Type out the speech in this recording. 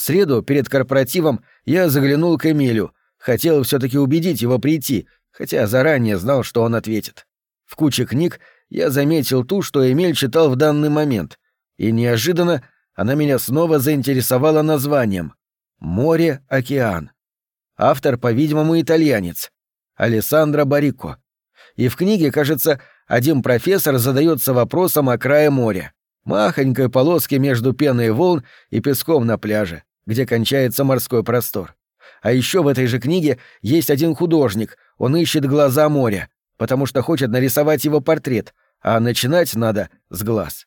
В среду, перед корпоративом, я заглянул к Эмилю, хотел все таки убедить его прийти, хотя заранее знал, что он ответит. В куче книг я заметил ту, что Эмиль читал в данный момент, и неожиданно она меня снова заинтересовала названием «Море-океан». Автор, по-видимому, итальянец. Алессандро Барико. И в книге, кажется, один профессор задается вопросом о крае моря. Махонькой полоски между пеной волн и песком на пляже, где кончается морской простор. А еще в этой же книге есть один художник, он ищет глаза моря, потому что хочет нарисовать его портрет, а начинать надо с глаз.